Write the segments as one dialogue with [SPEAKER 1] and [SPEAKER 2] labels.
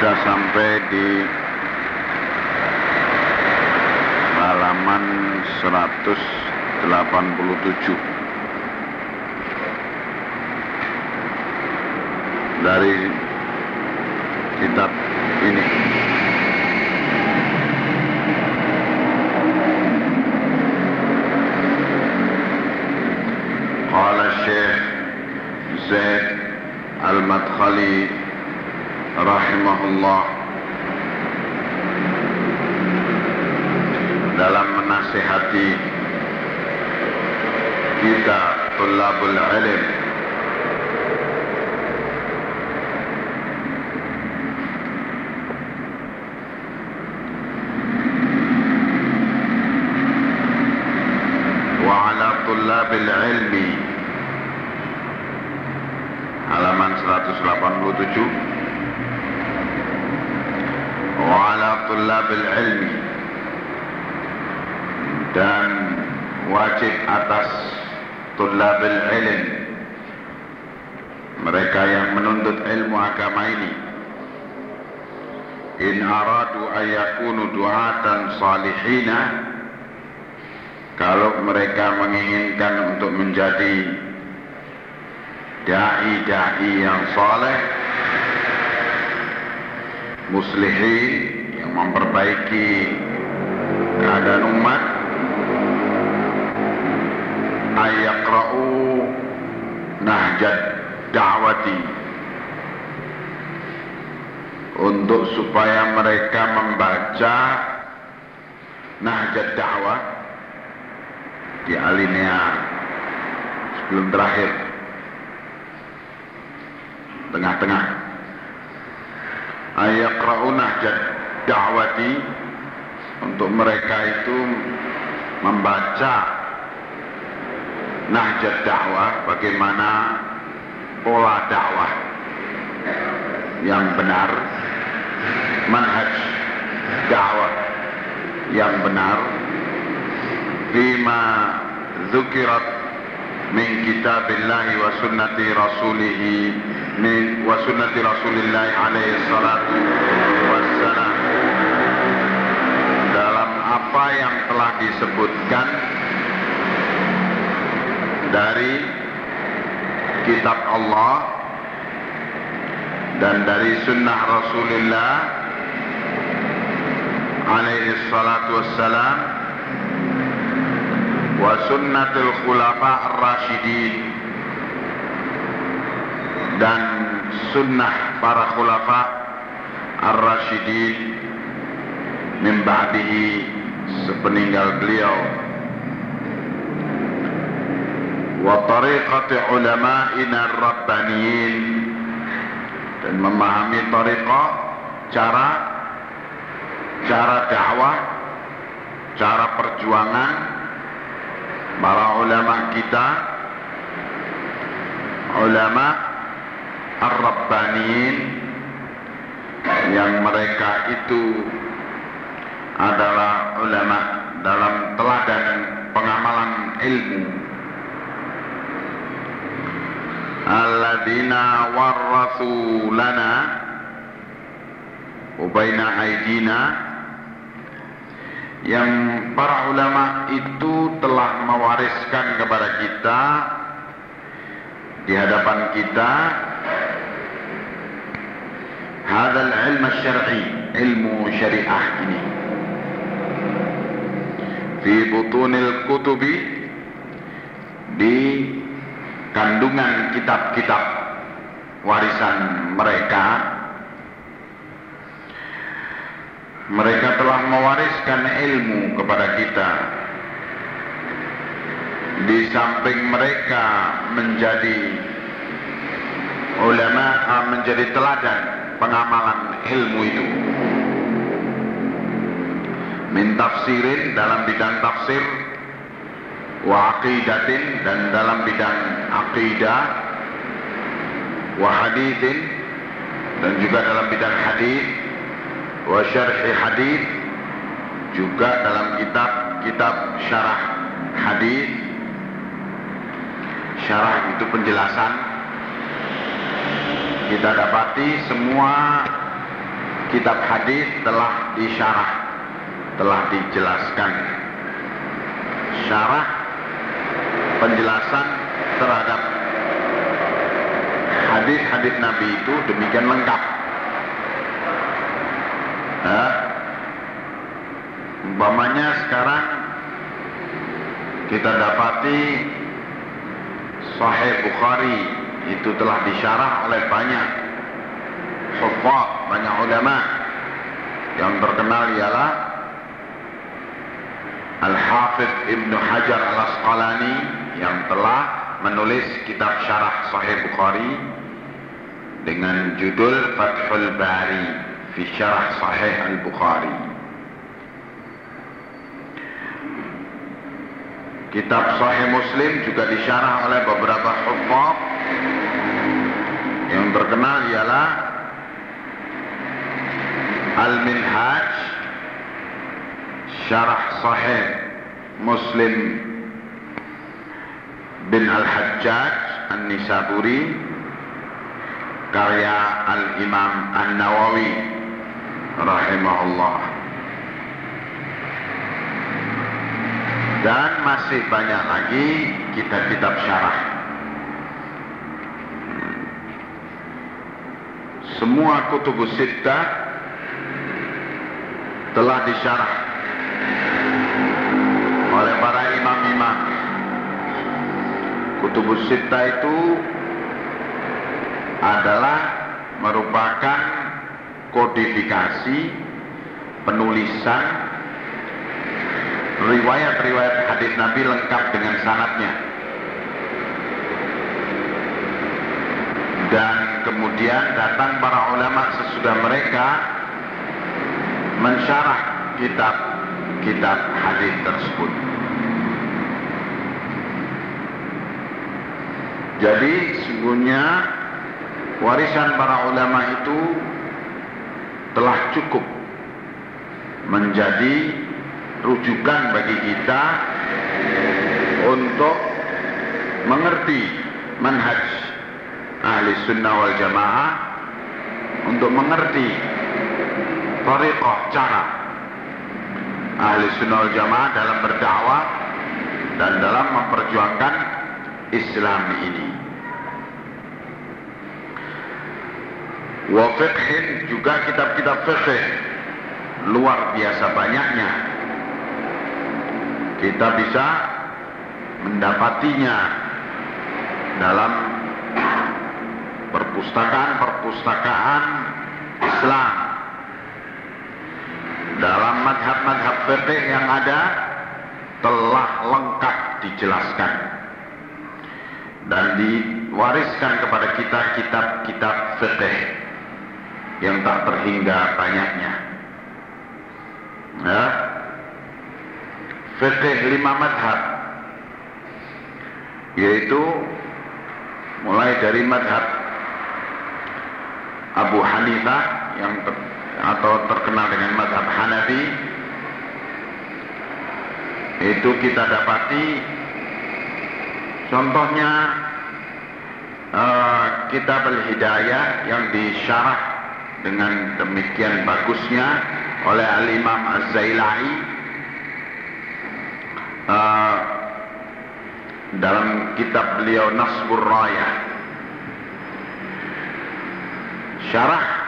[SPEAKER 1] Kita sampai di halaman 187 dari Rasulullah dalam menasihati kita tulabul ilmu salihina. Kalau mereka menginginkan untuk menjadi da'i-da'i yang saleh muslihin yang memperbaiki keadaan umat ayakra'u nahjat da'wati. Untuk supaya mereka membaca nahjat da'wah. Di alinea. Sebelum terakhir. Tengah-tengah. Ayakra'u nahjat da'wati. Untuk mereka itu membaca nahjat dakwah bagaimana pola dakwah yang benar. Manhaj dakwah yang benar. Bima zukirat min kitabillahi wa sunnati rasulihi min wa sunnati rasulillahi alaihi salatu wassalam. Dalam apa yang telah disebutkan dari kitab Allah dan dari sunnah Rasulullah alaihi salatu wassalam wa sunnatul khulafa ar-rasyidin dan sunnah para khulafa ar-rasyidin min ba'dihi sepeninggal beliau. Wa tariqati ulama'ina rabbaniyin dan memahami tariqah cara cara dakwah cara perjuangan para ulama kita ulama ar-rabbaniyin yang mereka itu adalah ulama dalam teladan pengamalan ilmu. Alladzina warrathu lana ubaina aidina yang para ulama itu telah mewariskan kepada kita di hadapan kita. Hadal ilmu syar'i ilmu syariah ini. Fi butunil kutubi di kandungan kitab-kitab warisan mereka mereka telah mewariskan ilmu kepada kita di samping mereka menjadi ulama menjadi teladan pengamalan ilmu itu. Min tafsirin dalam bidang tafsir, wa aqidatin dan dalam bidang aqidah, wa hadithin dan juga dalam bidang hadith, wa syarhi hadith juga dalam kitab-kitab syarah hadith. Syarah itu penjelasan kita dapati semua kitab hadis telah disyarah, telah dijelaskan. Syarah penjelasan terhadap hadis-hadis Nabi itu demikian lengkap. Nah, umpamanya sekarang kita dapati Sahih Bukhari itu telah disyarah oleh banyak hufaz, banyak ulama. Yang terkenal ialah Al-Hafidh Ibnu Hajar Al-Asqalani yang telah menulis kitab syarah Sahih Bukhari dengan judul Fathul Bari fi syarah Sahih Al-Bukhari. Kitab Sahih Muslim juga disyarah oleh beberapa hufaz yang terkenal ialah Al-Minhaj Syarah Sahih Muslim bin Al-Hajjaj An-Nisaburi karya Al-Imam An-Nawawi rahimahullah. Dan masih banyak lagi kitab-kitab syarah. Semua kutubus sittah telah disyarah oleh para imam-imam. Kutubus sittah itu adalah merupakan kodifikasi penulisan riwayat-riwayat hadis Nabi lengkap dengan sanatnya dan kemudian datang para ulama sesudah mereka mensyarah kitab-kitab hadis tersebut. Jadi sungguhnya warisan para ulama itu telah cukup menjadi rujukan bagi kita untuk mengerti manhaj ahli sunnah wal jamaah untuk mengerti tariqah cara ahli sunnah wal jamaah dalam berdakwah dan dalam memperjuangkan Islam ini. Wa fiqhin juga kitab-kitab fiqh. Luar biasa banyaknya. Kita bisa mendapatinya dalam perpustakaan-perpustakaan Islam. Dalam madhab-madhab fikih yang ada telah lengkap dijelaskan dan diwariskan kepada kita kitab-kitab fikih yang tak terhingga banyaknya. Ya. Fikih lima madhab yaitu mulai dari madhab Abu Hanifah yang ter, atau terkenal dengan madhab Hanafi itu kita dapati contohnya uh, kitab al-hidayah yang disyarah dengan demikian bagusnya oleh al-imam az-zailai uh, dalam kitab beliau Nasbur Raya syarah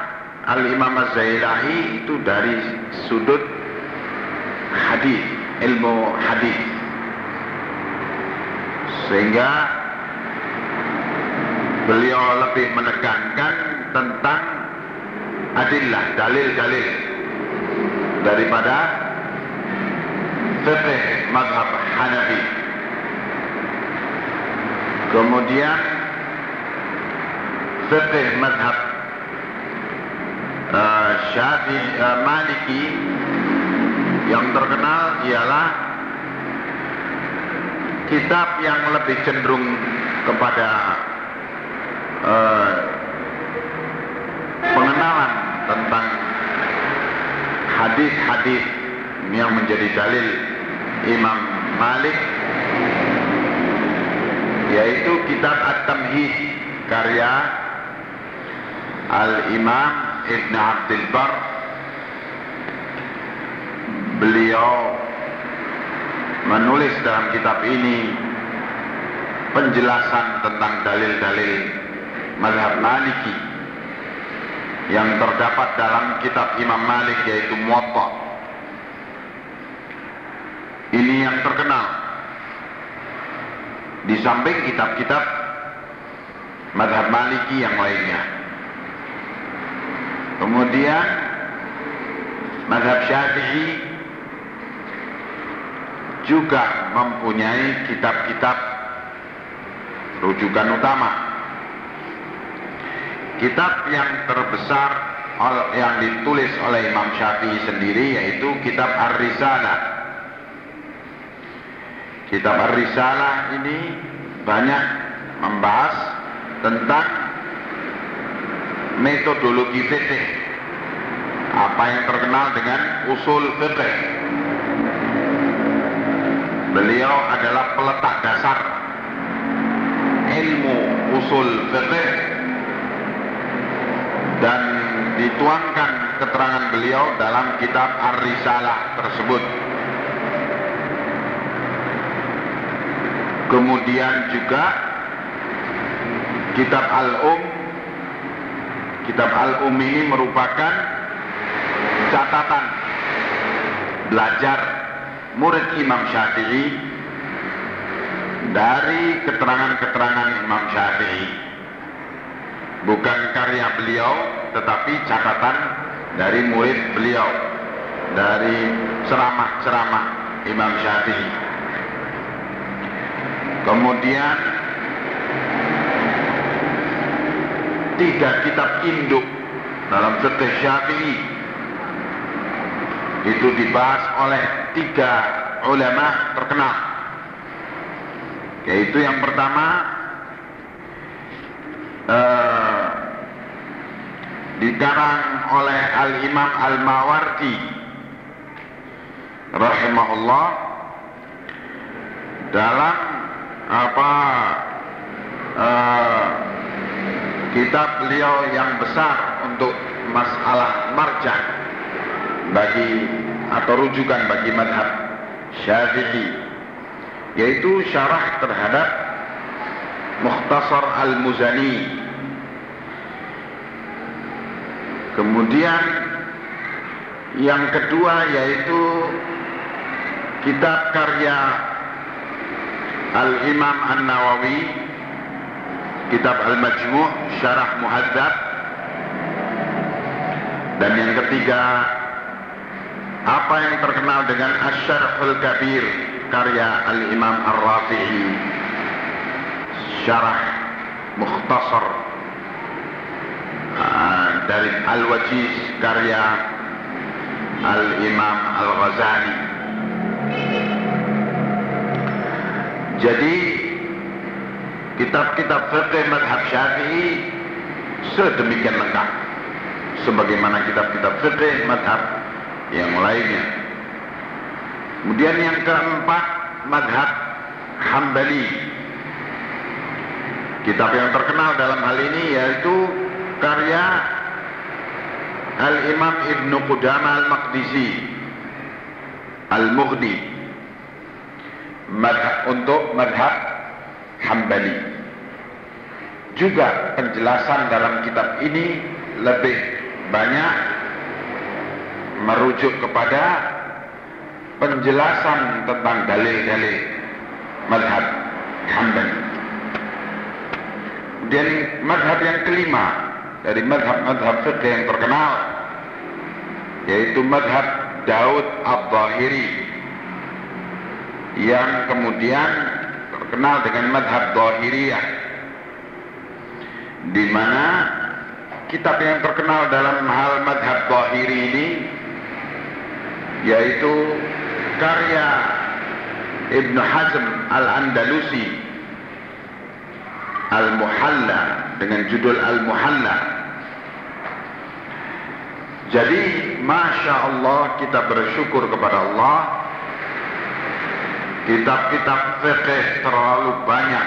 [SPEAKER 1] Al-Imam Az-Zailai itu dari sudut hadis, ilmu hadis. Sehingga beliau lebih menekankan tentang adillah, dalil-dalil daripada fikih mazhab Hanafi. Kemudian fikih mazhab uh, uh, Maliki yang terkenal ialah kitab yang lebih cenderung kepada uh, tentang hadis-hadis yang menjadi dalil Imam Malik yaitu kitab At-Tamhid karya Al-Imam Ibn Abdul Bar. Beliau menulis dalam kitab ini penjelasan tentang dalil-dalil mazhab Maliki yang terdapat dalam kitab Imam Malik yaitu Muwatta. Ini yang terkenal. Di samping kitab-kitab mazhab Maliki yang lainnya. Kemudian mazhab Syafi'i juga mempunyai kitab-kitab rujukan utama. Kitab yang terbesar yang ditulis oleh Imam Syafi'i sendiri yaitu kitab Ar-Risalah. Kitab Ar-Risalah ini banyak membahas tentang metodologi fikih apa yang terkenal dengan usul fikih beliau adalah peletak dasar ilmu usul fikih dan dituangkan keterangan beliau dalam kitab Ar-Risalah tersebut. Kemudian juga kitab Al-Um. Kitab Al-Um ini merupakan catatan belajar murid Imam Syafi'i dari keterangan-keterangan Imam Syafi'i bukan karya beliau tetapi catatan dari murid beliau dari ceramah-ceramah Imam Syafi'i. Kemudian tiga kitab induk dalam fikih Syafi'i itu dibahas oleh tiga ulama terkenal yaitu yang pertama eh, dikarang oleh Al Imam Al Mawardi rahimahullah dalam apa eh, kitab beliau yang besar untuk masalah marjan bagi atau rujukan bagi madhab syafi'i yaitu syarah terhadap Mukhtasar Al-Muzani. Kemudian yang kedua yaitu kitab karya Al-Imam An-Nawawi kitab Al-Majmu' Syarah Muhadzab dan yang ketiga apa yang terkenal dengan Asyarhul Kabir karya Al-Imam Ar-Rafi'i Syarah Mukhtasar. Uh, dari Al-Wajiz karya Al-Imam Al-Ghazali. Jadi kitab-kitab fikih madhab syafi'i sedemikian lengkap sebagaimana kitab-kitab fikih madhab yang lainnya. Kemudian yang keempat madhab hambali kitab yang terkenal dalam hal ini yaitu karya Al-Imam Ibnu Qudama Al-Maqdisi Al-Mughni. Untuk madhab Hambali. Juga penjelasan dalam kitab ini lebih banyak merujuk kepada penjelasan tentang dalil-dalil madhab Hambali kemudian madhab yang kelima dari madhab-madhab fiqh yang terkenal yaitu madhab Daud Ab-Bahiri yang kemudian terkenal dengan madhab Zahiriyah di mana kitab yang terkenal dalam hal madhab Zahiri ini yaitu karya Ibn Hazm Al-Andalusi Al-Muhalla dengan judul Al-Muhalla. Jadi Masya Allah kita bersyukur kepada Allah. Kitab-kitab fikih terlalu banyak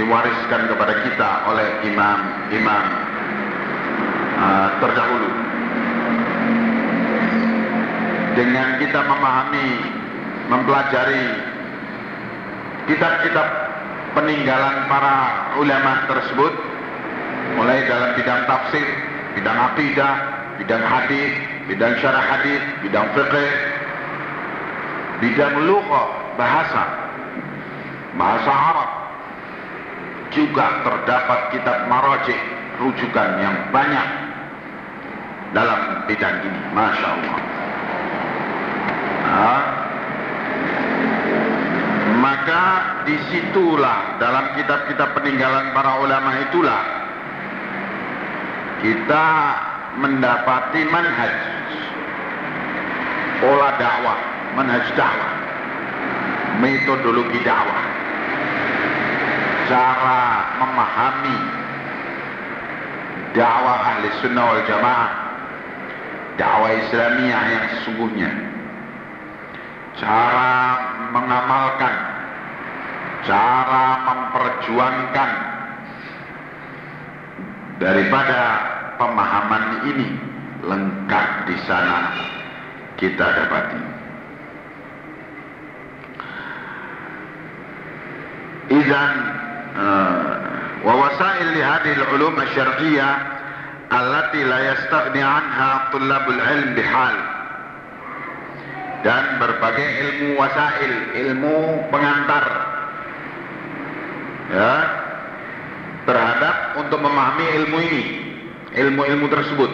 [SPEAKER 1] diwariskan kepada kita oleh imam-imam uh, terdahulu. Dengan kita memahami mempelajari kitab-kitab peninggalan para ulama tersebut mulai dalam bidang tafsir, bidang akidah, bidang hadis, bidang syarah hadis, bidang fikih, bidang lughah, bahasa, bahasa Arab. Juga terdapat kitab marajih, rujukan yang banyak dalam bidang ini. Masya Allah. Nah, maka di situlah dalam kitab-kitab peninggalan para ulama itulah kita mendapati manhaj pola dakwah manhaj dakwah metodologi dakwah cara memahami dakwah ahli sunnah wal jamaah dakwah islamiyah yang sesungguhnya cara mengamalkan cara memperjuangkan daripada pemahaman ini lengkap di sana kita dapati. Izan hadhihi al-ulum asy-syar'iyyah allati la yastaghni anha tullabul ilm bihal dan berbagai ilmu wasail, ilmu pengantar ya. Terhadap untuk memahami ilmu ini. Ilmu-ilmu tersebut.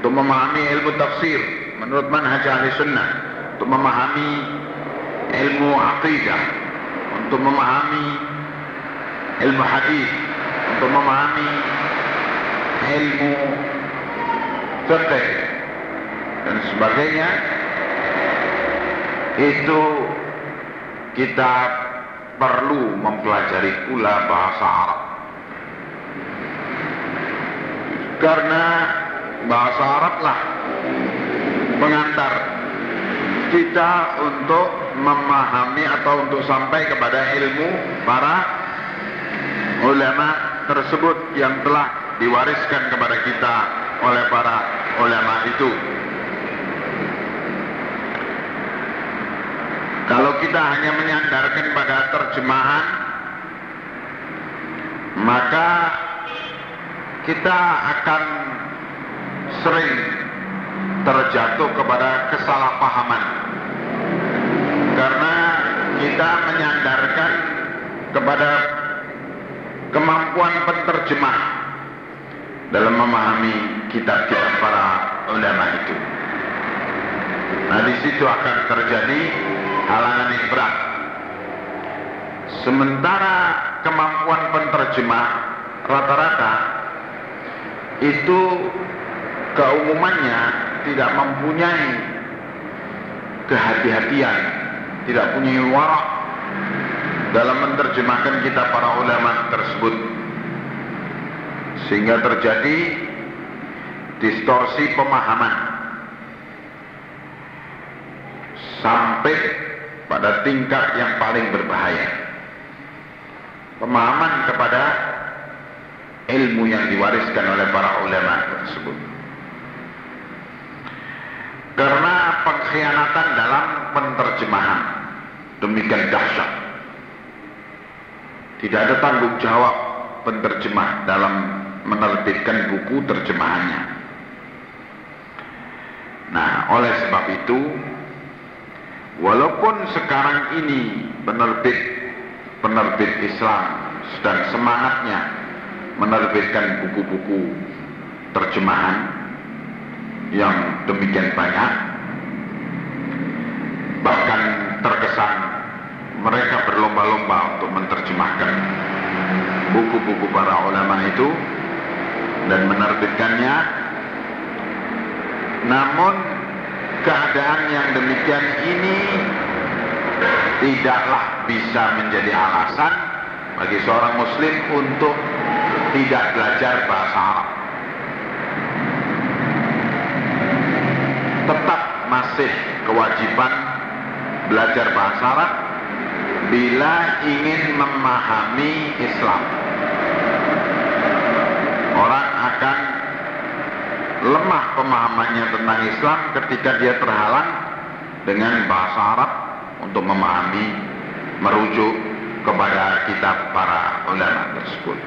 [SPEAKER 1] Untuk memahami ilmu tafsir. Menurut manhaj ahli sunnah. Untuk memahami ilmu aqidah. Untuk memahami ilmu hadis. Untuk memahami ilmu fikih dan sebagainya. Itu kita perlu mempelajari pula bahasa Arab karena bahasa Arab lah pengantar kita untuk memahami atau untuk sampai kepada ilmu para ulama tersebut yang telah diwariskan kepada kita oleh para ulama itu. Kalau kita hanya menyandarkan pada terjemahan, maka kita akan sering terjatuh kepada kesalahpahaman karena kita menyandarkan kepada kemampuan penterjemah dalam memahami kitab-kitab para ulama itu. Nah di situ akan terjadi halangan yang berat. Sementara kemampuan penterjemah rata-rata itu keumumannya tidak mempunyai kehati-hatian, tidak punya warak dalam menerjemahkan kitab para ulama tersebut. Sehingga terjadi distorsi pemahaman sampai pada tingkat yang paling berbahaya. Pemahaman kepada ilmu yang diwariskan oleh para ulama tersebut. Karena pengkhianatan dalam penterjemahan demikian dahsyat. Tidak ada tanggung jawab penterjemah dalam menerbitkan buku terjemahannya. Nah, oleh sebab itu, walaupun sekarang ini penerbit penerbit Islam sedang semangatnya menerbitkan buku-buku terjemahan yang demikian banyak bahkan terkesan mereka berlomba-lomba untuk menerjemahkan buku-buku para ulama itu dan menerbitkannya. Namun keadaan yang demikian ini tidaklah bisa menjadi alasan bagi seorang muslim untuk tidak belajar bahasa Arab tetap masih kewajiban belajar bahasa Arab bila ingin memahami Islam. Orang akan lemah pemahamannya tentang Islam ketika dia terhalang dengan bahasa Arab untuk memahami, merujuk kepada kitab para ulama tersebut.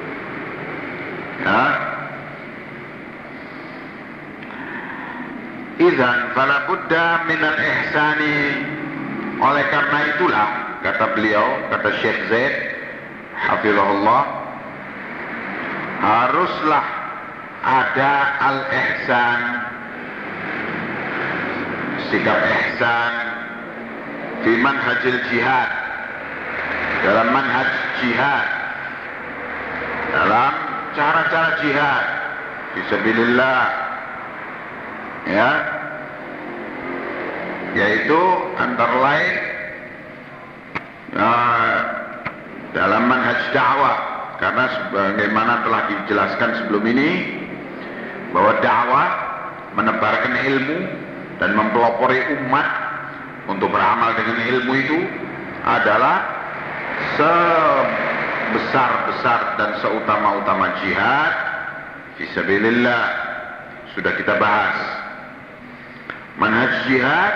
[SPEAKER 1] Ya, Izan fala buddha minal ihsani oleh karena itulah kata beliau kata Syekh Zaid hafizahullah haruslah ada al-ihsan. Sikap ihsan di manhajil jihad. Dalam manhaj jihad. Dalam cara-cara jihad. Bismillah ya. Yaitu antara lain ya, dalam manhaj dakwah karena sebagaimana telah dijelaskan sebelum ini bahwa dakwah menebarkan ilmu dan mempelopori umat untuk beramal dengan ilmu itu adalah sebesar-besar dan seutama-utama jihad. Fisabilillah sudah kita bahas. Manhaj jihad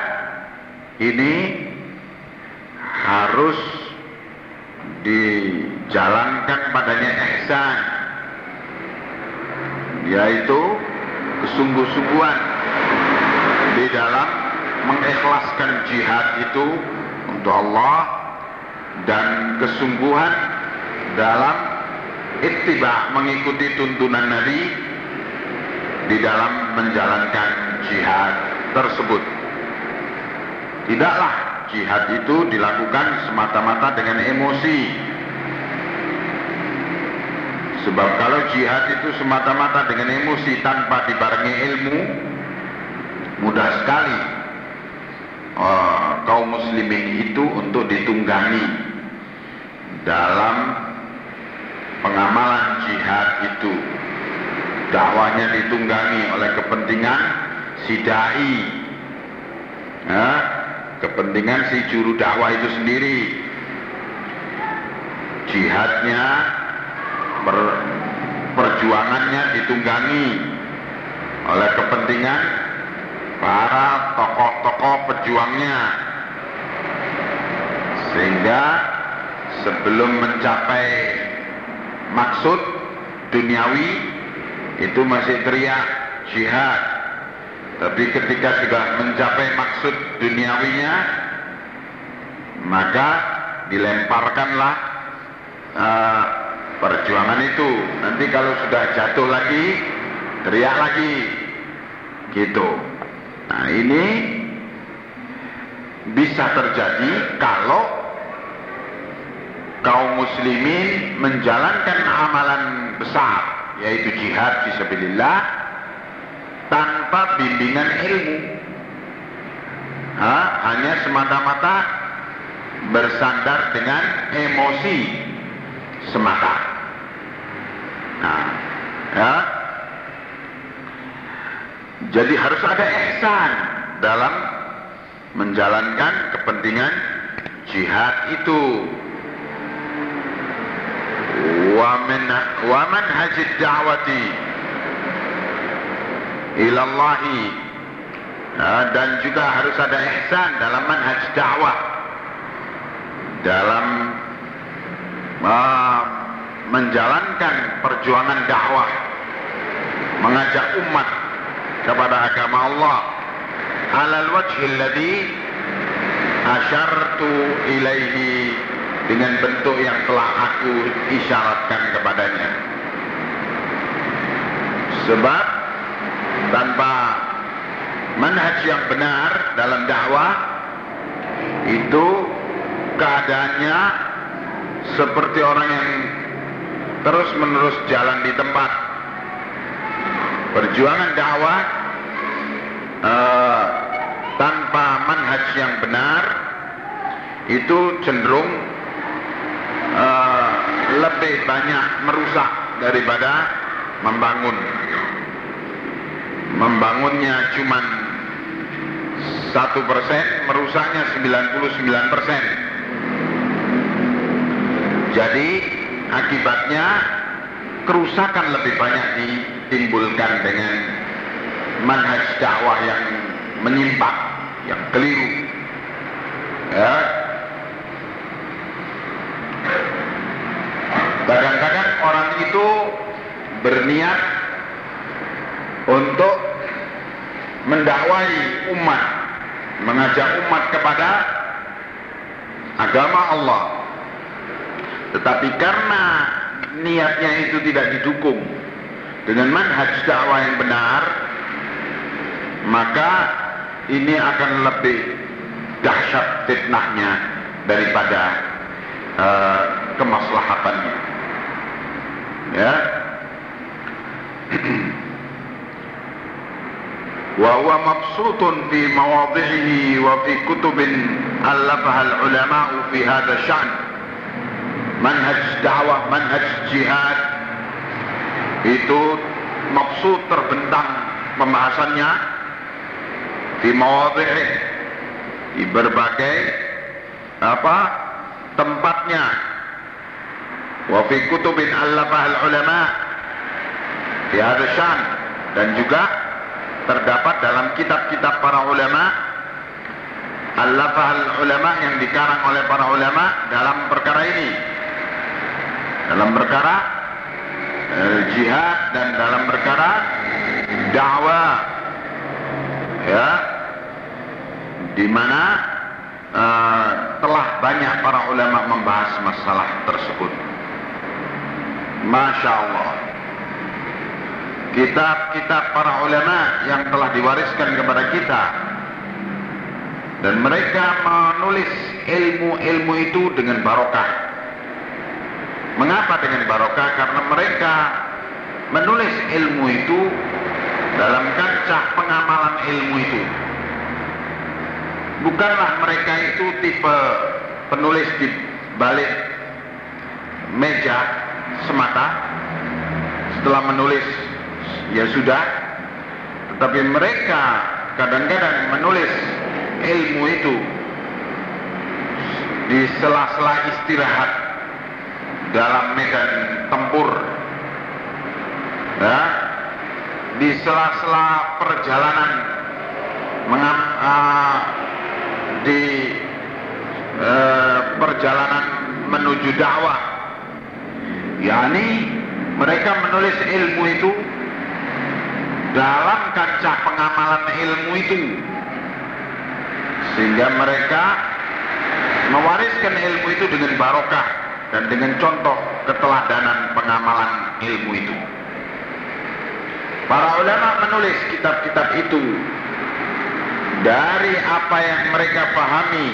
[SPEAKER 1] ini harus dijalankan padanya ihsan yaitu kesungguh-sungguhan di dalam mengikhlaskan jihad itu untuk Allah dan kesungguhan dalam ittiba mengikuti tuntunan Nabi di dalam menjalankan jihad tersebut. Tidaklah jihad itu dilakukan semata-mata dengan emosi. Sebab kalau jihad itu semata-mata dengan emosi tanpa dibarengi ilmu, mudah sekali uh, kaum muslimin itu untuk ditunggangi dalam pengamalan jihad itu. Dakwahnya ditunggangi oleh kepentingan si dai ya, kepentingan si juru dakwah itu sendiri jihadnya per, perjuangannya ditunggangi oleh kepentingan para tokoh-tokoh pejuangnya. Sehingga sebelum mencapai maksud duniawi itu masih teriak jihad. Tapi ketika sudah mencapai maksud duniawinya, maka dilemparkanlah uh, perjuangan itu. Nanti kalau sudah jatuh lagi, teriak lagi, gitu. Nah ini bisa terjadi kalau kaum muslimin menjalankan amalan besar yaitu jihad fisabilillah tanpa bimbingan ilmu. Ha? Hanya semata-mata bersandar dengan emosi semata. Nah, ya. Jadi harus ada ihsan dalam menjalankan kepentingan jihad itu. Wa min wa manhajid da'wati ilallahi dan juga harus ada ihsan dalam manhaj dakwah dalam menjalankan perjuangan dakwah mengajak umat kepada agama Allah. Alal wajhil ladhi asyartu ilaihi dengan bentuk yang telah aku isyaratkan kepadanya. Sebab tanpa manhaj yang benar dalam dakwah itu keadaannya seperti orang yang terus menerus jalan di tempat perjuangan dakwah uh, tanpa manhaj yang benar itu cenderung uh, lebih banyak merusak daripada membangun. Membangunnya cuma satu persen, merusaknya 99 persen. Jadi akibatnya kerusakan lebih banyak ditimbulkan dengan manhaj dakwah yang menyimpang, yang keliru. Ya. Kadang-kadang orang itu berniat untuk mendakwai umat, mengajak umat kepada agama Allah. Tetapi karena niatnya itu tidak didukung dengan manhaj dakwah yang benar, maka ini akan lebih dahsyat fitnahnya daripada uh, kemaslahatannya. Ya. وهو مبسوط في مواضعه وفي كتب ألفها العلماء في هذا الشأن manhaj dakwah, manhaj jihad. Itu maksud terbentang pembahasannya di mawadhi'ih di berbagai apa tempatnya. Wa fi kutubin ulama di hadasyan dan juga terdapat dalam kitab-kitab para ulama allafah al ulama yang dikarang oleh para ulama dalam perkara ini dalam perkara eh, jihad dan dalam perkara dakwah. Ya. Di mana uh, telah banyak para ulama membahas masalah tersebut. Masya Allah kitab-kitab para ulama yang telah diwariskan kepada kita. Dan mereka menulis ilmu-ilmu itu dengan barokah Mengapa dengan barokah? Karena mereka menulis ilmu itu dalam kancah pengamalan ilmu itu. Bukanlah mereka itu tipe penulis di balik meja semata setelah menulis ya sudah tetapi mereka kadang-kadang menulis ilmu itu di sela-sela istirahat dalam medan tempur. Ya, di sela-sela perjalanan mengam, uh, di uh, perjalanan menuju dakwah. Yakni mereka menulis ilmu itu dalam kancah pengamalan ilmu itu. Sehingga mereka mewariskan ilmu itu dengan barokah dan dengan contoh keteladanan pengamalan ilmu itu. Para ulama menulis kitab-kitab itu dari apa yang mereka pahami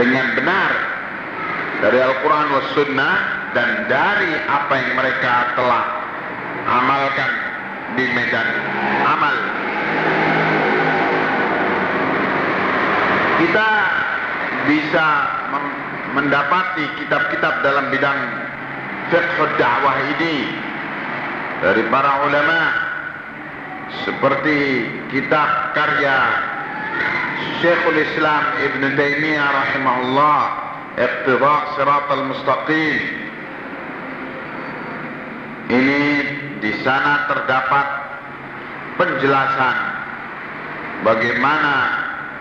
[SPEAKER 1] dengan benar dari Al-Quran was Sunnah dan dari apa yang mereka telah amalkan di medan amal. Kita bisa mendapati kitab-kitab dalam bidang fiqh dakwah ini dari para ulama seperti kitab karya Syekhul Islam Ibn Taimiyah rahimahullah Iqtida Sirat al-Mustaqim ini di sana terdapat penjelasan bagaimana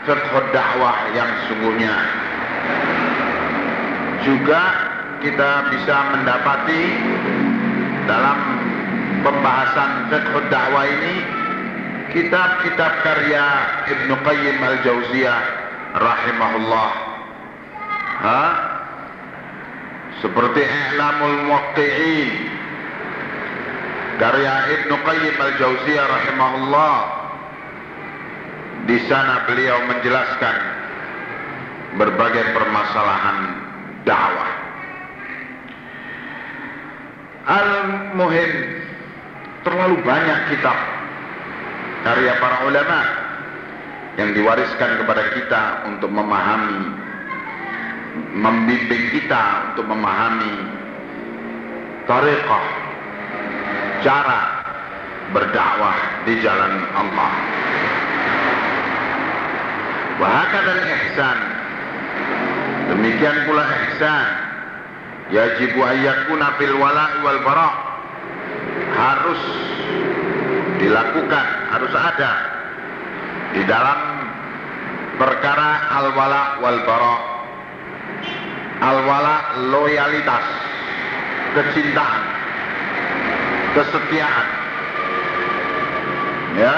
[SPEAKER 1] fiqh dakwah yang sungguhnya juga kita bisa mendapati dalam pembahasan fiqh dakwah ini kitab-kitab karya Ibnu Qayyim Al-Jauziyah rahimahullah ha? seperti I'lamul Muwaqqi'in karya Ibnu Qayyim Al-Jauziyah rahimahullah di sana beliau menjelaskan berbagai permasalahan dakwah. Al-muhim terlalu banyak kitab karya para ulama yang diwariskan kepada kita untuk memahami membimbing kita untuk memahami tariqah cara berdakwah di jalan Allah. Wahakatan ihsan. Demikian pula ihsan. Yajibu ayyakuna fil wala'i wal bara. Harus dilakukan, harus ada di dalam perkara al-wala wal bara. Al-wala loyalitas, kecintaan, kesetiaan. Ya.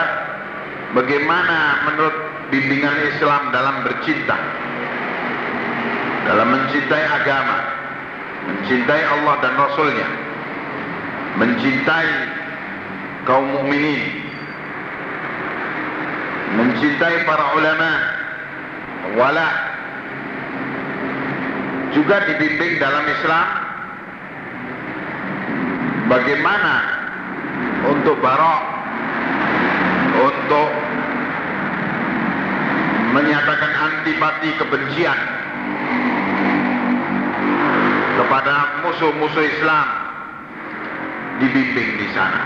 [SPEAKER 1] Bagaimana menurut bimbingan Islam dalam bercinta? Dalam mencintai agama, mencintai Allah dan Rasulnya, mencintai kaum mukminin, mencintai para ulama, wala juga dibimbing dalam Islam bagaimana untuk barok untuk menyatakan antipati kebencian kepada musuh-musuh Islam dibimbing di sana.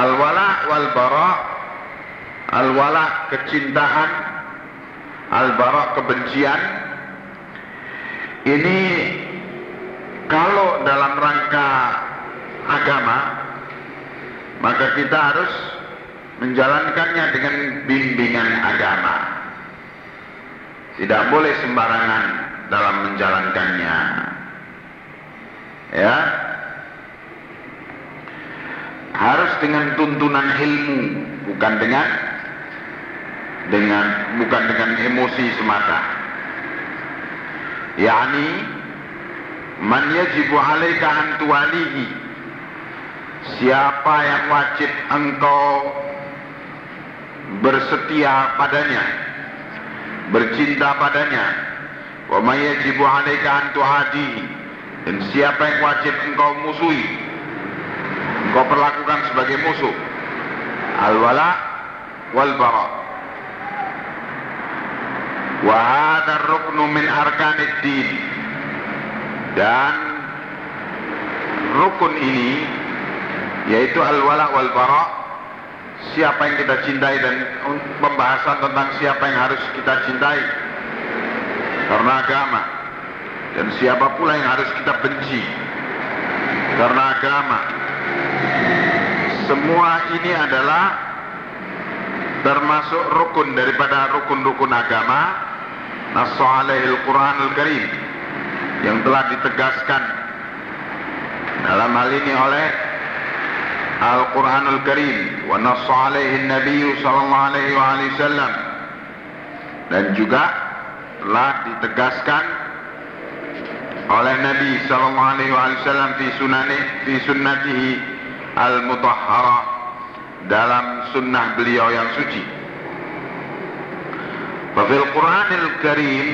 [SPEAKER 1] Al-wala wal bara al-wala kecintaan al-bara kebencian. Ini kalau dalam rangka agama maka kita harus menjalankannya dengan bimbingan agama. Tidak boleh sembarangan dalam menjalankannya ya. Harus dengan tuntunan ilmu bukan dengan dengan bukan dengan emosi semata. Yakni man yajibu alaika an tuwalihi siapa yang wajib engkau bersetia padanya bercinta padanya wa man yajibu alaika an tuhadihi dan siapa yang wajib engkau musuhi? Engkau perlakukan sebagai musuh. Al-wala wal bara wa ruknu min arkanid din. Dan rukun ini yaitu al-wala wal bara siapa yang kita cintai dan pembahasan tentang siapa yang harus kita cintai. Karena agama dan siapa pula yang harus kita benci? Karena agama. Semua ini adalah termasuk rukun daripada rukun-rukun agama. Nasu alaihil Quranul Karim yang telah ditegaskan dalam hal ini oleh Al-Quranul Karim. Wa nasu alaihi Nabi sallallahu alaihi wa sallam dan juga telah ditegaskan oleh Nabi sallallahu alaihi wa sallam fi sunani fi sunnatihi al-mutahhara dalam sunnah beliau yang suci. Wa fil Quranil Karim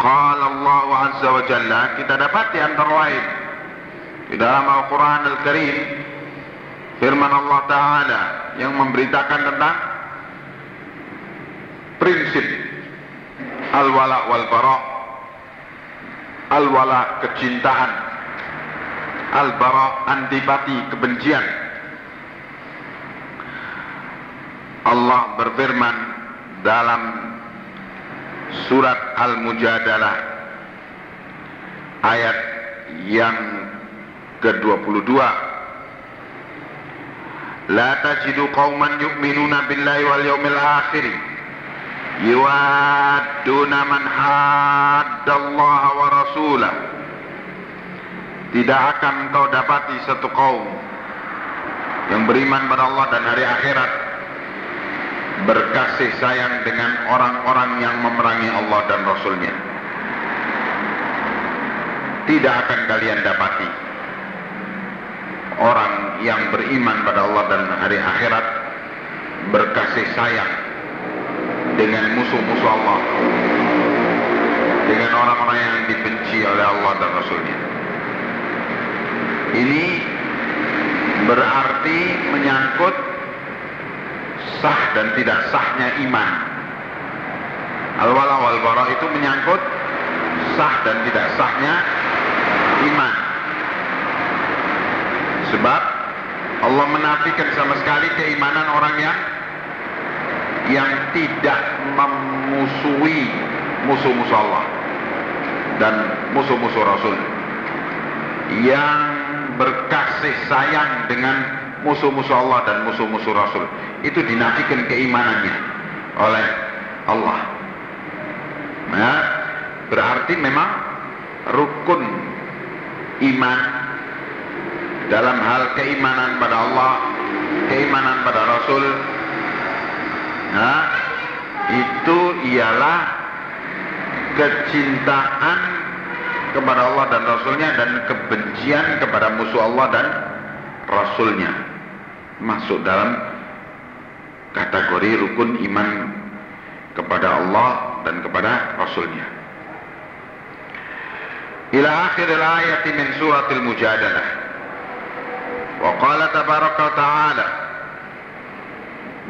[SPEAKER 1] qala Allah azza wa jalla kita dapat di antara lain di dalam Al-Quran Al-Karim firman Allah Ta'ala yang memberitakan tentang prinsip al-wala wal bara al-wala kecintaan. Al-bara antipati kebencian. Allah berfirman dalam surat Al-Mujadalah ayat yang ke-22 La tajidu qauman yu'minuna billahi wal yawmil akhir yuwadduna man wa rasulah Tidak akan kau dapati satu kaum yang beriman pada Allah dan hari akhirat berkasih sayang dengan orang-orang yang memerangi Allah dan Rasulnya. Tidak akan kalian dapati orang yang beriman pada Allah dan hari akhirat berkasih sayang dengan musuh-musuh Allah dengan orang-orang yang dibenci oleh Allah dan Rasulnya ini berarti menyangkut sah dan tidak sahnya iman. Al-wala wal itu menyangkut sah dan tidak sahnya iman. Sebab Allah menafikan sama sekali keimanan orang yang yang tidak memusuhi musuh-musuh Allah dan musuh-musuh Rasul. Yang berkasih sayang dengan musuh-musuh Allah dan musuh-musuh Rasul. Itu dinafikan keimanannya oleh Allah. Nah, berarti memang rukun iman dalam hal keimanan pada Allah keimanan pada Rasul nah, itu ialah kecintaan kepada Allah dan Rasulnya dan kebencian kepada musuh Allah dan Rasulnya. Masuk dalam kategori rukun iman kepada Allah dan kepada Rasulnya. Ila akhir ayat min suratil mujadalah. Wa qala tabaraka ta'ala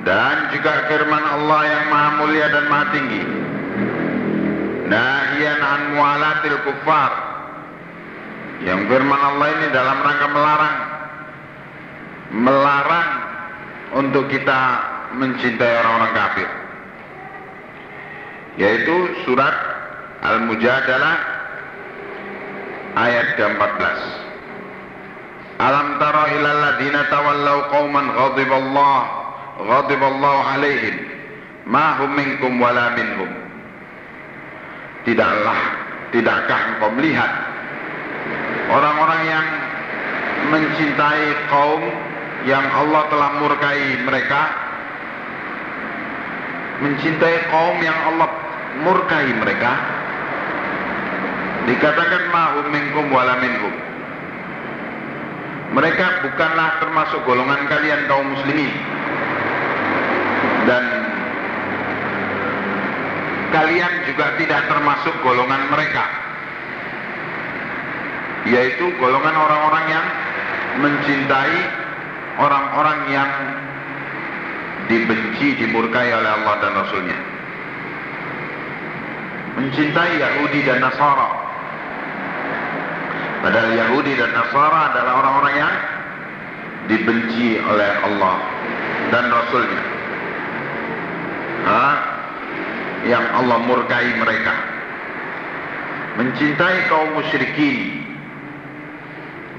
[SPEAKER 1] dan juga firman Allah yang maha mulia dan maha tinggi. Nahiyan an mualatil kufar yang firman Allah ini dalam rangka melarang. Melarang untuk kita mencintai orang-orang kafir. Yaitu surat Al-Mujadalah ayat ke-14. Alam tara ilal ladina tawallau qauman ghadiballah ghadiballahu alaihim. Ma hum minkum wala minhum. Tidaklah, tidakkah engkau melihat orang-orang yang mencintai kaum yang Allah telah murkai mereka? Mencintai kaum yang Allah murkai mereka? Dikatakan mahum minkum wala minhum. Mereka bukanlah termasuk golongan kalian kaum muslimin dan kalian juga tidak termasuk golongan mereka yaitu golongan orang-orang yang mencintai orang-orang yang dibenci, dimurkai oleh Allah dan Rasulnya. Mencintai Yahudi dan Nasara. Padahal Yahudi dan Nasara adalah orang-orang yang dibenci oleh Allah dan Rasulnya ha? yang Allah murkai mereka. Mencintai kaum musyrikin.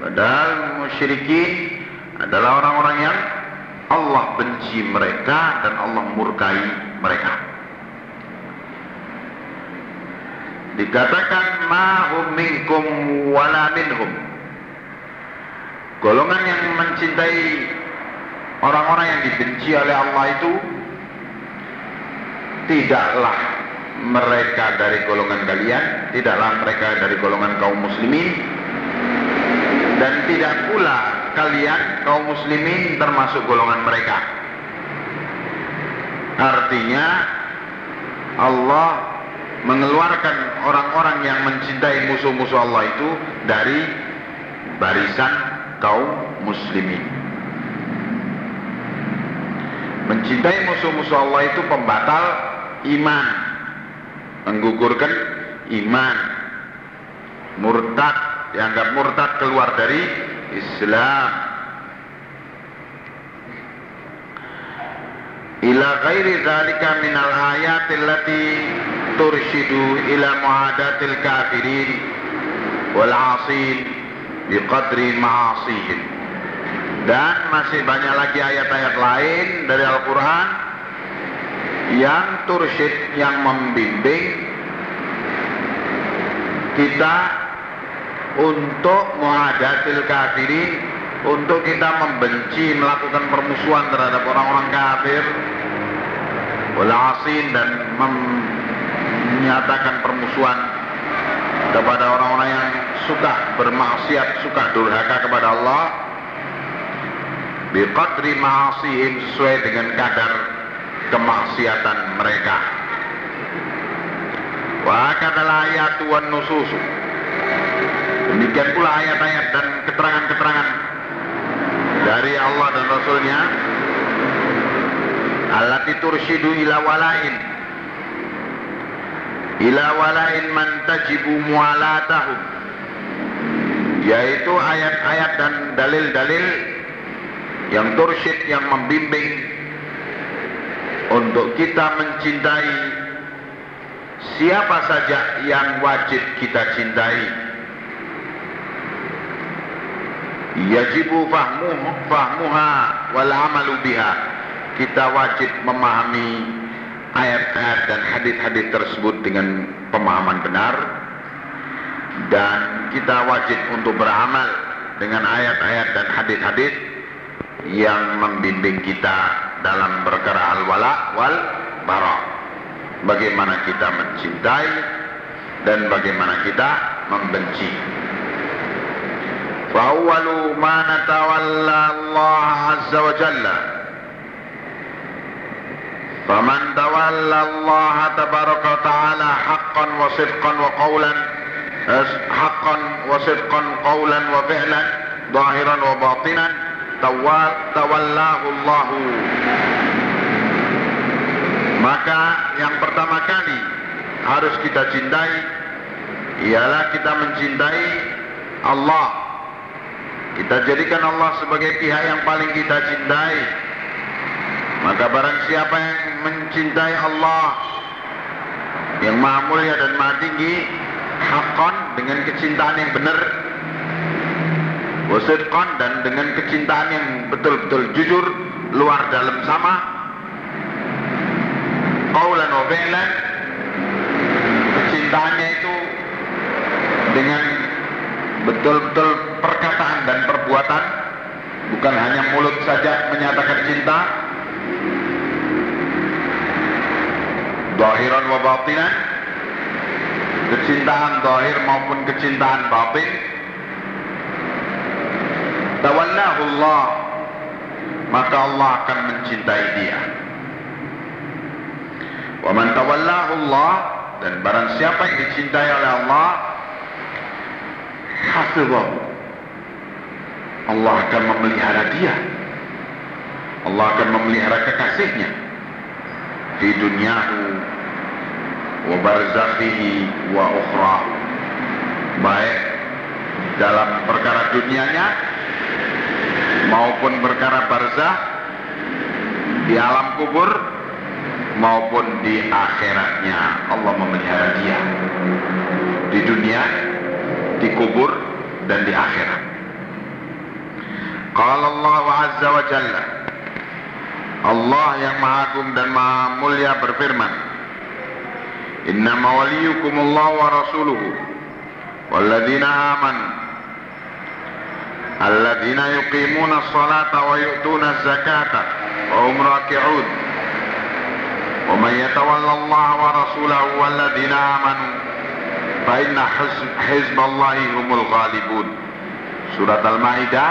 [SPEAKER 1] Padahal musyrikin adalah orang-orang yang Allah benci mereka dan Allah murkai mereka. Dikatakan ma'hum minkum wala minhum. Golongan yang mencintai orang-orang yang dibenci oleh Allah itu tidaklah mereka dari golongan kalian, tidaklah mereka dari golongan kaum muslimin, dan tidak pula kalian kaum muslimin termasuk golongan mereka. Artinya Allah mengeluarkan orang-orang yang mencintai musuh-musuh Allah itu dari barisan kaum muslimin. Mencintai musuh-musuh Allah itu pembatal iman. Menggugurkan iman. Murtad dianggap murtad keluar dari Islam. Ila ghairi zalika minal ayatil lati turshidu ila muadatil kafirin wal asin biqadri ma'asihim. Dan masih banyak lagi ayat-ayat lain dari Al-Quran yang tursyid yang membimbing kita untuk muhadatil kafirin untuk kita membenci melakukan permusuhan terhadap orang-orang kafir walasin dan menyatakan permusuhan kepada orang-orang yang suka bermaksiat, suka durhaka kepada Allah biqadri ma'asihim sesuai dengan kadar kemaksiatan mereka. Wa kadalah ayat wan nusus. Demikian pula ayat-ayat dan keterangan-keterangan dari Allah dan Rasulnya allati turshidu ila walain ila walain man tajibu yaitu ayat-ayat dan dalil-dalil yang tursyid yang membimbing untuk kita mencintai siapa saja yang wajib kita cintai. Yajibu fahmuhu fahmuha wal amalu biha. Kita wajib memahami ayat-ayat dan hadis-hadis tersebut dengan pemahaman benar. Dan kita wajib untuk beramal dengan ayat-ayat dan hadis-hadis yang membimbing kita dalam perkara al-wala wal bara. Bagaimana kita mencintai dan bagaimana kita membenci. Fa awwalu ma natawalla Allah azza wa jalla فمن تولى الله تبارك وتعالى حقا وصدقا وقولا حقا وصدقا قولا وفعلا ظاهرا وباطنا tawallahu Allahu, Maka yang pertama kali harus kita cintai ialah kita mencintai Allah. Kita jadikan Allah sebagai pihak yang paling kita cintai. Maka barang siapa yang mencintai Allah yang maha mulia dan maha tinggi, hakon dengan kecintaan yang benar, wasidqan dan dengan kecintaan yang betul-betul jujur luar dalam sama. Qaulan wa kecintaannya itu dengan betul-betul perkataan dan perbuatan bukan hanya mulut saja menyatakan cinta. Zahiran wa batinan Kecintaan zahir maupun kecintaan batin Tawallahu Allah. Maka Allah akan mencintai dia. Wa man tawallahu Allah Dan barang siapa yang dicintai oleh Allah Hafizah. Allah akan memelihara dia. Allah akan memelihara kekasihnya. Di dunyahu wa barzakhihi wa ukhra baik dalam perkara dunianya maupun perkara barzah di alam kubur maupun di akhiratnya. Allah memelihara dia di dunia di kubur dan di akhirat. Qala Allah azza wa jalla Allah yang maha agung dan maha mulia berfirman Innama waliyukumullah wa rasuluhu Walladzina amanu Alladzina yuqimuna salata wa yu'tuna zakata Wa hum raki'un. Wa man yatawalla Allah wa rasulahu walladzina amanu Fa inna hizballahi humul ghalibun. Surat Al-Ma'idah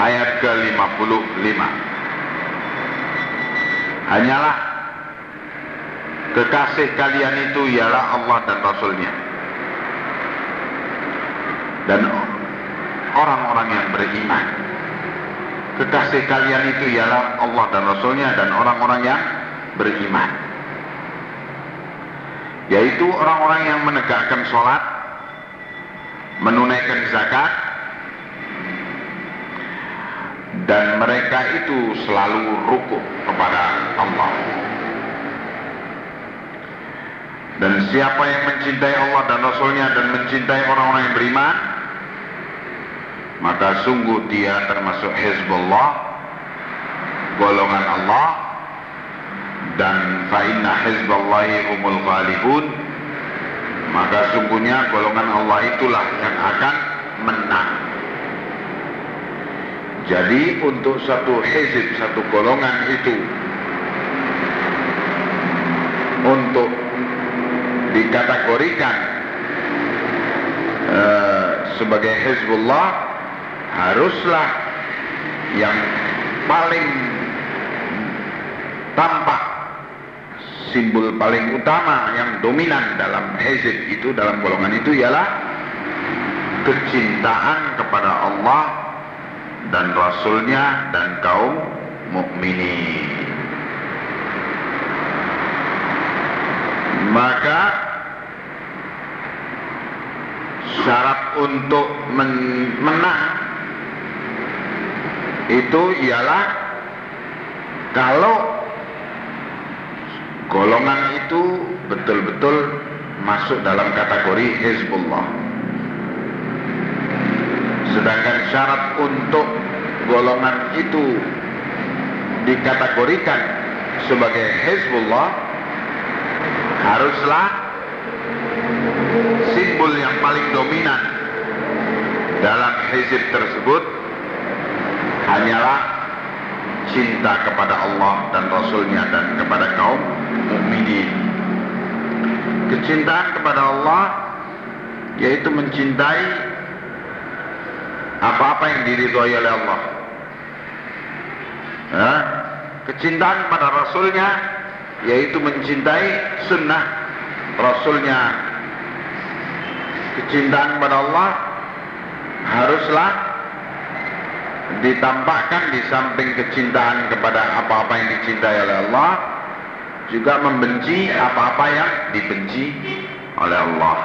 [SPEAKER 1] ayat ke-55 Hanyalah kekasih kalian itu ialah Allah dan Rasulnya. Dan orang-orang yang beriman. Kekasih kalian itu ialah Allah dan Rasulnya dan orang-orang yang beriman. Yaitu orang-orang yang menegakkan sholat, menunaikan zakat, dan mereka itu selalu rukuk kepada Allah. Dan siapa yang mencintai Allah dan Rasulnya dan mencintai orang-orang yang beriman, maka sungguh dia termasuk Hizbullah, golongan Allah, dan fa'inna Hizballahi humul ghalibun, maka sungguhnya golongan Allah itulah yang akan menang. Jadi untuk satu hizib, satu golongan itu untuk dikategorikan uh, sebagai Hizbullah haruslah yang paling tampak simbol paling utama yang dominan dalam hizib itu dalam golongan itu ialah kecintaan kepada Allah dan Rasulnya dan kaum mukminin. Maka syarat untuk men menang itu ialah kalau golongan itu betul-betul masuk dalam kategori Hizbullah. Sedangkan syarat untuk golongan itu dikategorikan sebagai Hizbullah haruslah simbol yang paling dominan dalam hizib tersebut hanyalah cinta kepada Allah dan Rasulnya dan kepada kaum mukminin. Kecintaan kepada Allah yaitu mencintai apa-apa yang diridhoi oleh Allah. Ya. Kecintaan pada Rasulnya yaitu mencintai sunnah Rasulnya. Kecintaan kepada Allah haruslah ditampakkan di samping kecintaan kepada apa-apa yang dicintai oleh Allah juga membenci apa-apa yang dibenci oleh Allah.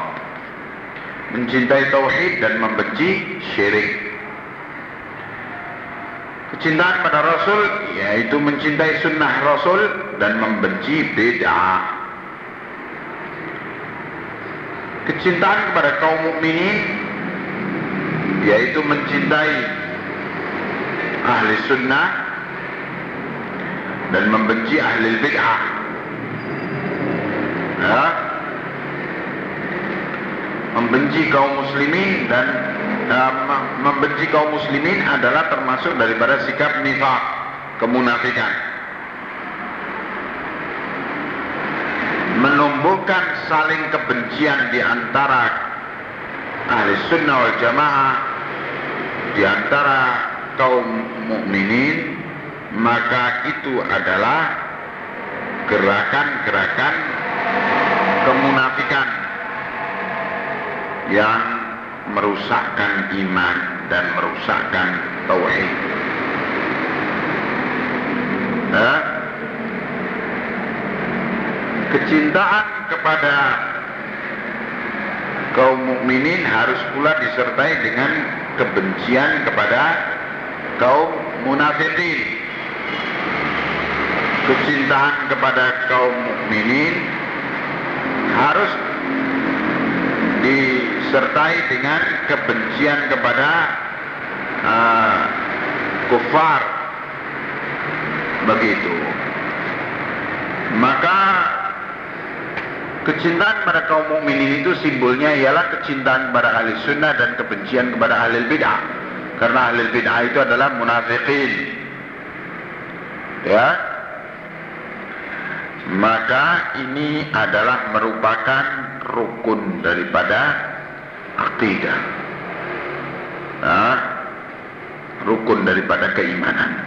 [SPEAKER 1] Mencintai tauhid dan membenci syirik. Kecintaan pada Rasul yaitu mencintai sunnah Rasul dan membenci bid'ah. Kecintaan kepada kaum mukminin yaitu mencintai ahli sunnah dan membenci ahli bid'ah ya. membenci kaum muslimin dan uh, membenci kaum muslimin adalah termasuk daripada sikap nifak kemunafikan menumbuhkan saling kebencian di antara ahli sunnah wal jamaah di antara kaum mukminin maka itu adalah gerakan-gerakan kemunafikan yang merusakkan iman dan merusakkan tauhid. Eh? Kecintaan kepada kaum mukminin harus pula disertai dengan kebencian kepada kaum munafikin. Kecintaan kepada kaum mukminin harus disertai dengan kebencian kepada uh, kufar. Begitu. Maka kecintaan pada kaum mukminin itu simbolnya ialah kecintaan kepada ahli sunnah dan kebencian kepada ahli bid'ah karena ahli bid'ah itu adalah munafikin. Ya. Maka ini adalah merupakan rukun daripada akidah. Nah, rukun daripada keimanan.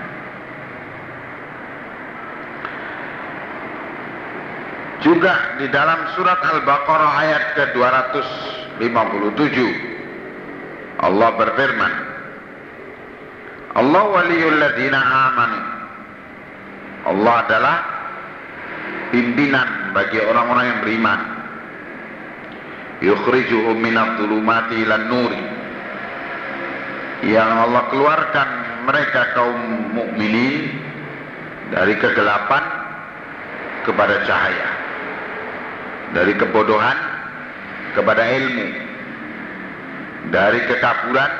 [SPEAKER 1] Juga di dalam surat Al-Baqarah ayat ke-257 Allah berfirman Allah waliyul ladina amanu. Allah adalah pimpinan bagi orang-orang yang beriman. Yukhrijuhum minadh dhulumati ilan nuri. Yang Allah keluarkan mereka kaum mukminin dari kegelapan kepada cahaya. Dari kebodohan kepada ilmu. Dari kekafuran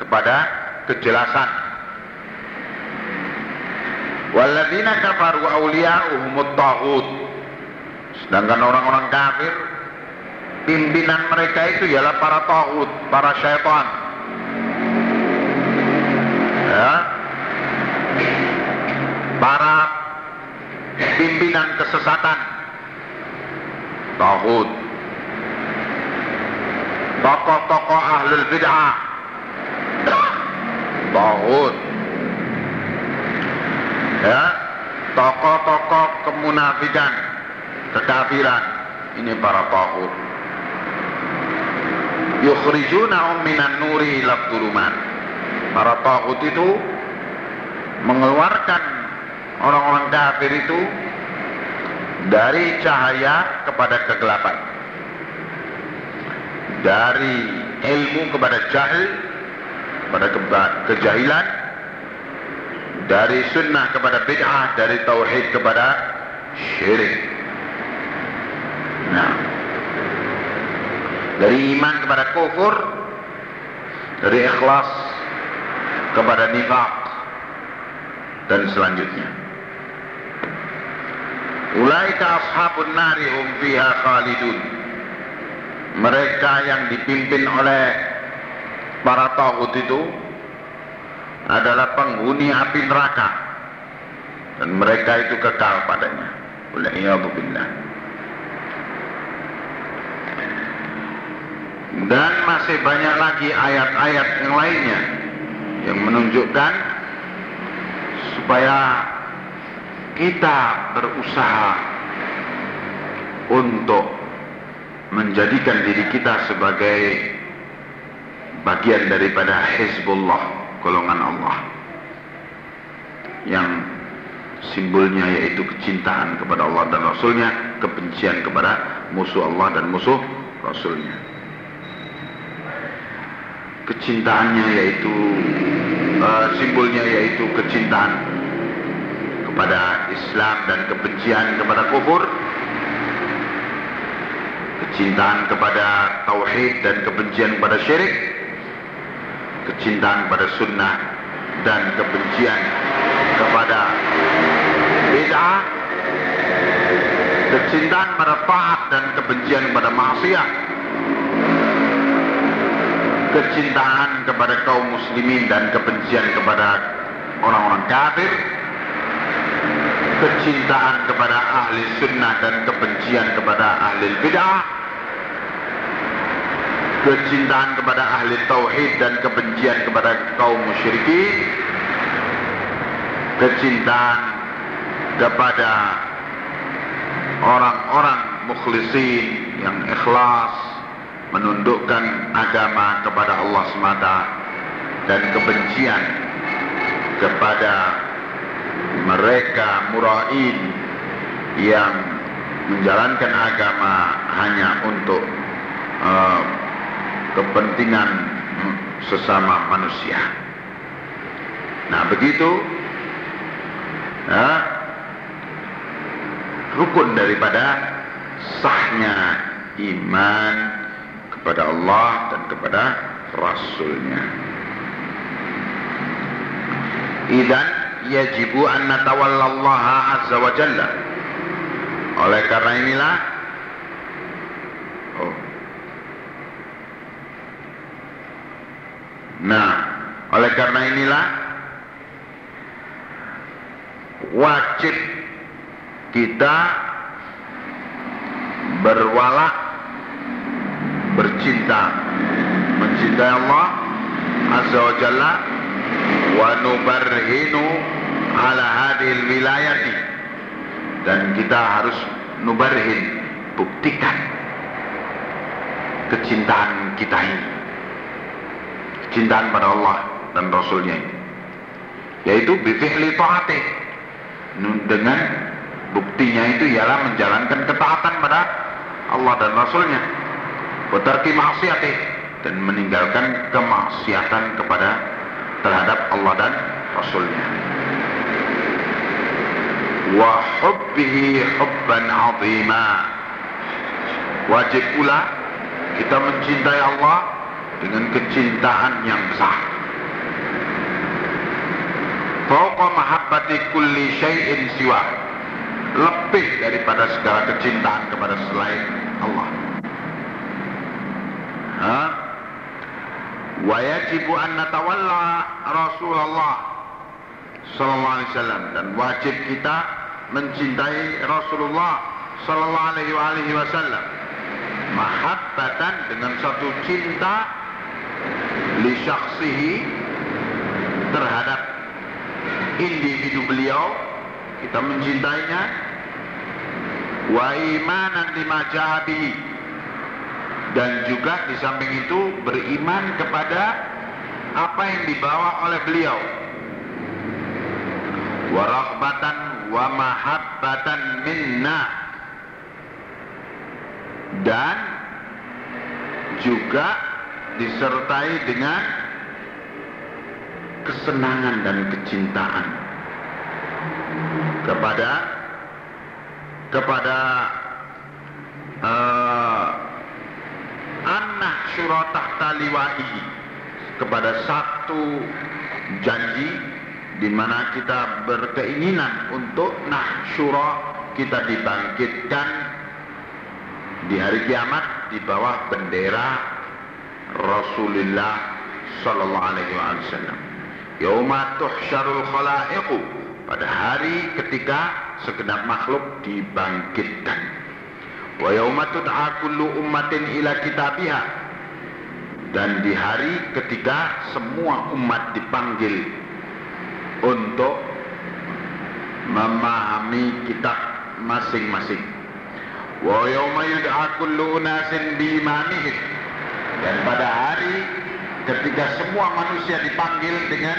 [SPEAKER 1] kepada kejelasan walladzina kafaru awliya'uhumut taghut sedangkan orang-orang kafir pimpinan mereka itu ialah para taghut para syaitan. Ya. Para pimpinan kesesatan. Taghut. Tokoh-tokoh ahlul bid'ah. Taghut ya tokoh-tokoh kemunafikan kekafiran ini para taghut yukhrijunahum minan nuri ila dhulumat para tagut itu mengeluarkan orang-orang kafir itu dari cahaya kepada kegelapan. Dari ilmu kepada jahil pada kejahilan dari sunnah kepada bid'ah dari tauhid kepada syirik. Nah. Dari iman kepada kufur dari ikhlas kepada nifak dan selanjutnya. Ulaika ashabun nari hum fiha khalidun. Mereka yang dipimpin oleh para tauhid itu adalah penghuni api neraka dan mereka itu kekal padanya. Waliyadzubillah. Dan masih banyak lagi ayat-ayat yang lainnya yang menunjukkan supaya kita berusaha untuk menjadikan diri kita sebagai bagian daripada Hizbullah, golongan Allah. Yang simbolnya yaitu kecintaan kepada Allah dan Rasulnya, kebencian kepada musuh Allah dan musuh Rasulnya. Kecintaannya yaitu uh, simbolnya yaitu kecintaan kepada Islam dan kebencian kepada kufur kecintaan kepada tauhid dan kebencian kepada syirik kecintaan kepada sunnah dan kebencian kepada bid'ah kecintaan pada taat dan kebencian kepada maksiat kecintaan kepada kaum muslimin dan kebencian kepada orang-orang kafir kecintaan kepada ahli sunnah dan kebencian kepada ahli bid'ah kecintaan kepada ahli tauhid dan kebencian kepada kaum musyrikin kecintaan kepada orang-orang mukhlisin yang ikhlas menundukkan agama kepada Allah semata dan kebencian kepada mereka murain yang menjalankan agama hanya untuk uh, kepentingan sesama manusia. Nah begitu uh, rukun daripada sahnya iman kepada Allah dan kepada Rasulnya. Idan yajibu an natawallallaha azza wa jalla. Oleh karena inilah Nah, oleh karena inilah wajib kita berwala bercinta. Mencintai Allah azza wa jalla wa nubarhinu ala hadhil wilayati. Dan kita harus nubarhin buktikan kecintaan kita ini kecintaan pada Allah dan Rasulnya ini. Yaitu bifi'li ta'atih dengan buktinya itu ialah menjalankan ketaatan pada Allah dan Rasulnya. Watarki maksiatih. Dan meninggalkan kemaksiatan kepada terhadap Allah dan Rasulnya. Wa hubbihi hubban azima. Wajib pula kita mencintai Allah dengan kecintaan yang besar fauqa mahabbati kulli syai'in siwa. Lebih daripada segala kecintaan kepada selain Allah. Ha? wa yajibu an natawalla Rasulullah sallallahu alaihi wasallam. Dan wajib kita mencintai Rasulullah sallallahu alaihi wasallam. Mahabbatan dengan satu cinta li syakhsihi terhadap individu beliau. Kita mencintainya. Wa imanan lima jahabihi. Dan juga di samping itu beriman kepada apa yang dibawa oleh beliau. Wa raghbatan wa mahabbatan minna. Dan juga disertai dengan kesenangan dan kecintaan kepada kepada uh, anak syurah taliwahi kepada satu janji di mana kita berkeinginan untuk nahsyura kita dibangkitkan di hari kiamat di bawah bendera Rasulullah sallallahu alaihi wasallam. Yauma tuhsyarul khalaiqu pada hari ketika segenap makhluk dibangkitkan. Wa yauma tud'a kullu ummatin ila kitabiha dan di hari ketika semua umat dipanggil untuk memahami kitab masing-masing. Wa yawma yud'a kullu unasin bi. Dan pada hari ketika semua manusia dipanggil dengan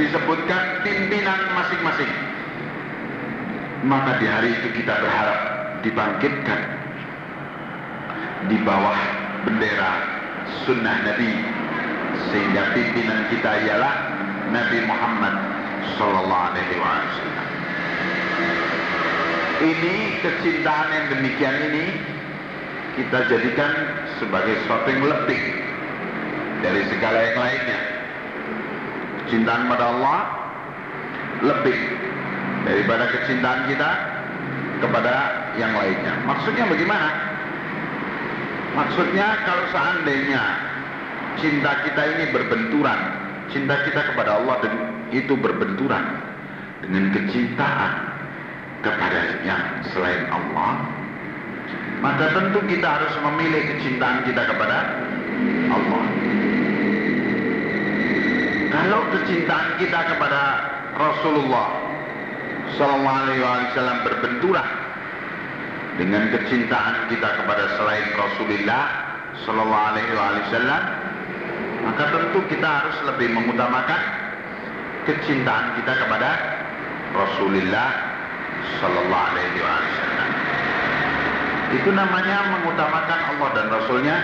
[SPEAKER 1] disebutkan pimpinan masing-masing. Maka di hari itu kita berharap dibangkitkan di bawah bendera sunnah Nabi sehingga pimpinan kita ialah Nabi Muhammad sallallahu alaihi wasallam. Ini kecintaan yang demikian ini kita jadikan sebagai sesuatu yang lebih dari segala yang lainnya. Kecintaan pada Allah lebih daripada kecintaan kita kepada yang lainnya. Maksudnya bagaimana? Maksudnya kalau seandainya cinta kita ini berbenturan, cinta kita kepada Allah itu berbenturan dengan kecintaan kepada yang selain Allah, maka tentu kita harus memilih kecintaan kita kepada Allah. Kalau kecintaan kita kepada Rasulullah Sallallahu Alaihi Wasallam berbenturan dengan kecintaan kita kepada selain Rasulullah Sallallahu Alaihi Wasallam, maka tentu kita harus lebih mengutamakan kecintaan kita kepada Rasulullah Sallallahu Alaihi Wasallam. Itu namanya mengutamakan Allah dan Rasulnya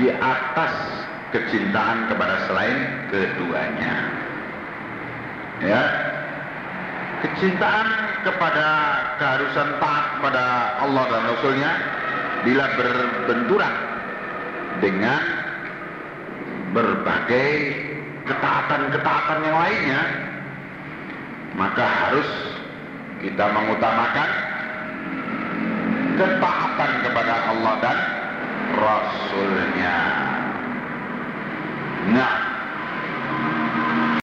[SPEAKER 1] di atas kecintaan kepada selain keduanya. Ya, kecintaan kepada keharusan taat kepada Allah dan Rasulnya bila berbenturan dengan berbagai ketaatan-ketaatan yang lainnya maka harus kita mengutamakan ketaatan kepada Allah dan Rasulnya. Nah,